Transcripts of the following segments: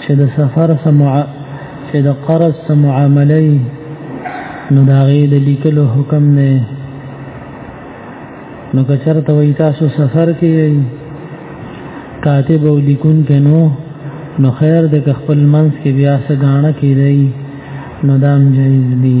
چې د سفر سمع چې د قرض سم معاملې نو دا غي د لیکلو حکم نه نو که چرته وای تاسو سفر کې کاتب او لیکون کې نو نو خیر د خپل منځ کې بیا څه غاڼه کیدای نو دام جایز دی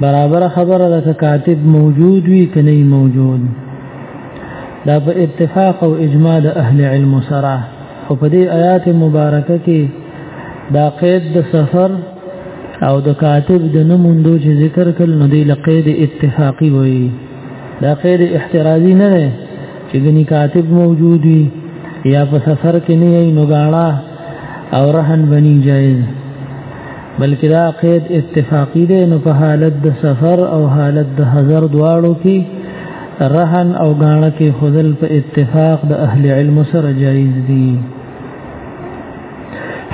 برابر خبره ده که کاتب موجود وي که نه موجود دا په اتفاق او اجماع د اهل علم سره او په دې آیات مبارکه کې دا قید د سفر او د کاتب د نموندو چې ذکر کړل نو دی لقید اتفاقی وایي دا قید احترازی نه دی چې ګنی کاتب موجود وي یا په سفر کې نه وي نو غاړه او رهن بنی جایز بلکې دا قید اتفاقی دی نو په حالت د سفر او حالت د حضر دواړو کې رهن او غاڼه کې خذل په اتفاق د اهل علم سره جایز دي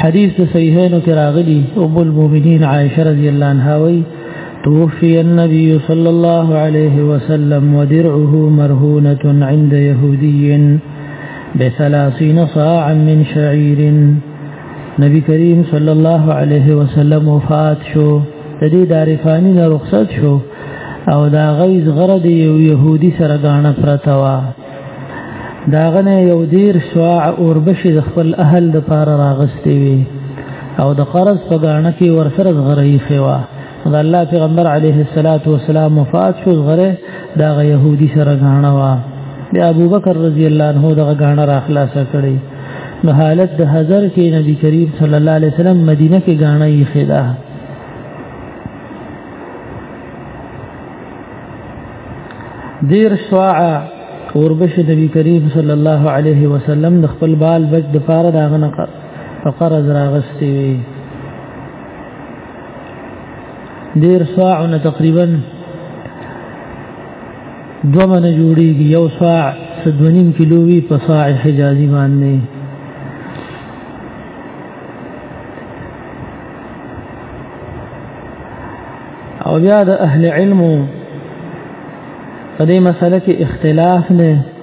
حدیث د صحیحینو کې راغلی ام المؤمنین عائشه رضی الله عنها وی توفي النبي صلى الله عليه وسلم ودرعه مرهونة عند يهودي بثلاثين صاعا من شعير نبی کریم صلی الله علیه وسلم وفات شو د دې دارفانی نه رخصت شو او دا غیز غره دی یو يهودي سره غاڼه پرتا وا دا غنه یو دیر سواع اوربشي د خپل اهل د پاره راغستې وي او د قرض په غاڼه کې ورسره غره یې خوا دا الله پیغمبر علیه الصلاۃ والسلام وفات شو غره دا يهودي سره غاڼه وا د ابو بکر رضی الله عنه دا غاڼه را خلاص کړي نو حالت د حضر کې نبی کریم صلی الله علیه وسلم مدینه کې غاڼه یې خدا دیر شواعه اوربش نبی کریم صلی الله علیه وسلم د خپل بال بچ د فار داغنه فقرز راغستی وی دیر صاعونه تقریبا دو من جوړیږي یو صاع سدونیم کیلو وی په صاع حجازي باندې او بیا د اهل علم په دې مسله کې اختلاف نه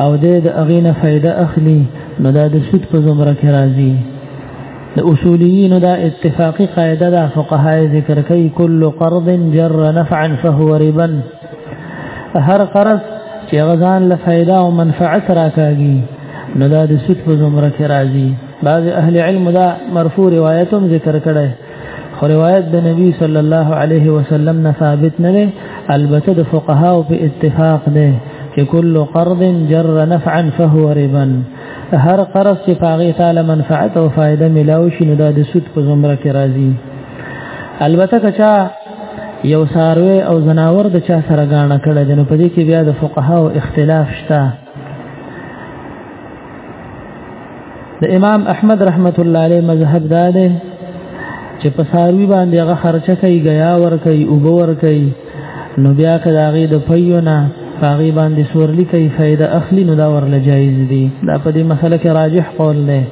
او د اغینه فائدہ اخلي نو دا د سود په زمره کې راځي د اصوليين دا اتفاقی قاعده دا فقهای ذکر کوي کل قرض جر نفعا فهو ربا هر قرض چې غزان له فائدہ او منفعت راکاږي نو دا د سود په زمره کې راځي بعض اهل علم دا مرفوع روایتوم ذکر کړي خو روایت د نبی صلی الله علیه وسلم نه ثابت نه دی البته د فقها او په اتفاق دی چې کل قرض جر نفعا فهو ربا هر قرض چې پاغه تعالی منفعت او فائدہ ملاوي شي نو د سود په زمره کې راځي البته کچا یو ساروی او زناور د چا سره غاڼه کړه د نو په دې کې بیا د فقها او اختلاف شته د امام احمد رحمت الله علیه مذهب دا دی چې په ساروی باندې هغه خرچه کوي غیا ور کوي او بور کوي نو بیا کله هغه د پیونه هغه باندې سورلی کوي فائدہ اخلي نو دا ورله جایز دي دا په دې مسله کې راجح قول دی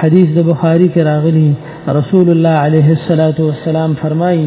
حدیث د بخاری کې راغلی رسول الله علیه الصلاۃ والسلام فرمایي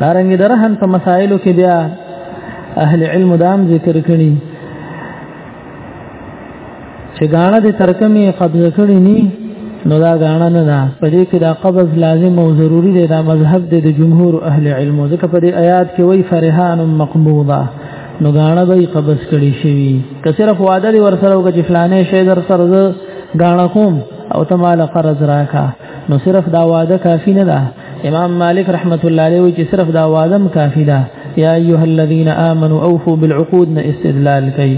دارنګ درهن په مسائلو کې بیا اهل علم دام ذکر کړي چې غاڼه د ترکمې قبضه کړي ني نو دا غاڼه نه ده په دې کې دا قبض لازم او ضروری دی دا مذهب دی د جمهور اهل علم ځکه په دې آیات کې وای فرحان مقبوضه نو غاڼه به قبض کړي شي که صرف وعده ور سره وکړي فلانه شی در سره غاڼه کوم او ته مال قرض راکا نو صرف دا واده کافی نه ده امام مالک رحمت الله علیه وی چې صرف دا واده کافی ده یا ایها الذین آمنوا اوفوا بالعقود نه استدلال کوي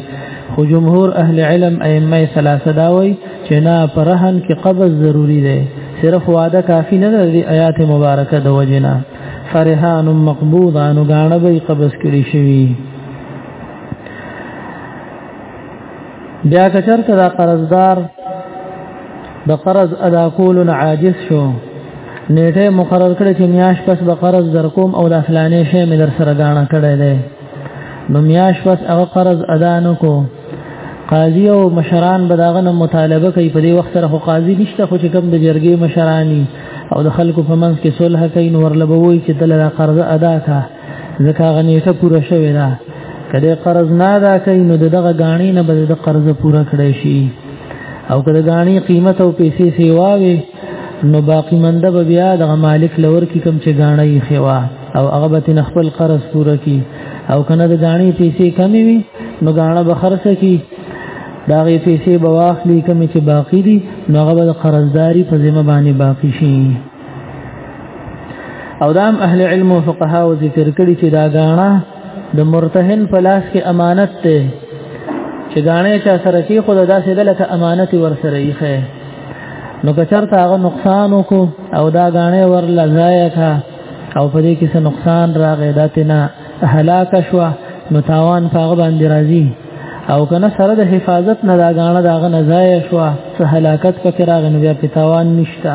خو جمهور اهل علم ائمه ثلاثه دا وی چې نه پرهن کې قبض ضروری ده صرف واده کافی نه ده آیات مبارکه د وجنا فرهان مقبوضه نو غاڼه به قبض کړی شوی بیا که چرته دا قرضدار د قرض ادا کولو نه عاجز شو نیټه مقرر کړې چې میاش پس به قرض در کوم او د فلانې شی مې در سره غاڼه کړې ده نو میاش پس هغه قرض ادا نه کو قاضي او مشران به داغه نه مطالبه کوي په دې وخت سره خو قاضي نشته خو چې کوم د جرګې مشرانی او د خلکو په منځ کې صلح کوي نو ورلبوي چې دلته قرض ادا کا ځکه هغه نیټه پوره شوې ده که د قرض نه ادا کوي نو دغه غاڼې نه به د قرض پوره کړی شي او که د غاڼې قیمت او پیسې سیوا وي نو باقی منده به بیا د مالک لور کی کم چې غاڼې خوا او هغه به تن خپل قرض پوره کی او کنه د غاڼې پیسې کمی وي نو غاڼه به خرڅه کی دا غي پیسې به واخلي کم چې باقی دي نو هغه به قرضداري په ذمہ باندې باقی شي او دام اهل علم او فقها او ذکر کړي چې دا غاڼه د مرتهن په لاس کې امانت ده چې غاڼه چا سره کې خود داسې د لکه امانت ورسره یې خه نو که چرته هغه نقصان وکړو او دا غاڼه ور لزایا کا او په دې کې څه نقصان راغی داتې نه هلاک شو نو تاوان هغه باندې راځي او کنه سره د حفاظت نه دا غاڼه دا غنه ځای شو څه هلاکت پکې راغی نو بیا په تاوان نشته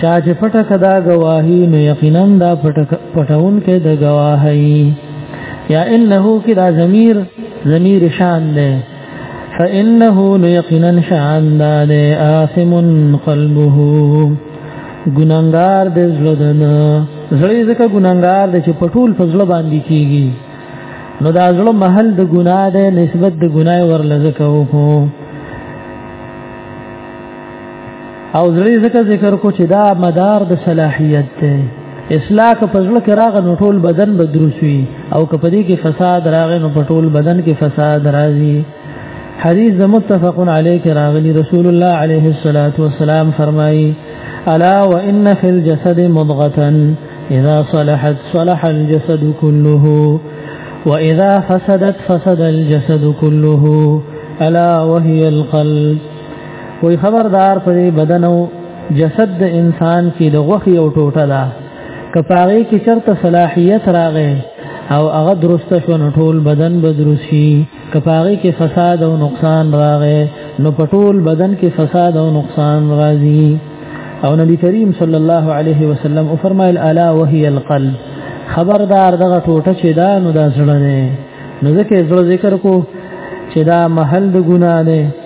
چا چې پټه کدا گواهی نو یقینا دا پټون کې د گواهی یا انه کې دا ضمیر ضمیر شان ده فانه نو یقینا شان ده آثم قلبه ګناګار د زړه دنه زړه ځکه ګناګار د چې پټول فضل باندې کیږي نو دا زړه محل د ګناه ده نسبت د ګناه ورلزکه وکړو او زړه ذکر ذکر کو چې دا مدار د صلاحیت دی اصلاح که پزړه کې راغ نو ټول بدن بدروسوي او که پدې کې فساد راغ نو په ټول بدن کې فساد راځي حدیث د متفق علیه کې راغلی رسول الله علیه الصلاۃ والسلام فرمایي الا وان فی الجسد مضغه اذا صلحت صلح الجسد كله واذا فسدت فسد الجسد كله الا وهي القلب وای خبردار په بدنو جسد د انسان کې د غوخي او ټوټه ده کپاغي کې چرته صلاحيت راغې او هغه درسته شو نو ټول بدن بدرسي کپاغي کې فساد او نقصان راغې نو په ټول بدن کې فساد او نقصان راځي او نبی کریم صلی الله علیه وسلم او فرمایل الا وهي القلب خبردار دغه ټوټه چې دا نو دا زړه نه نو ځکه زړه ذکر کو چې دا محل د ګنا نه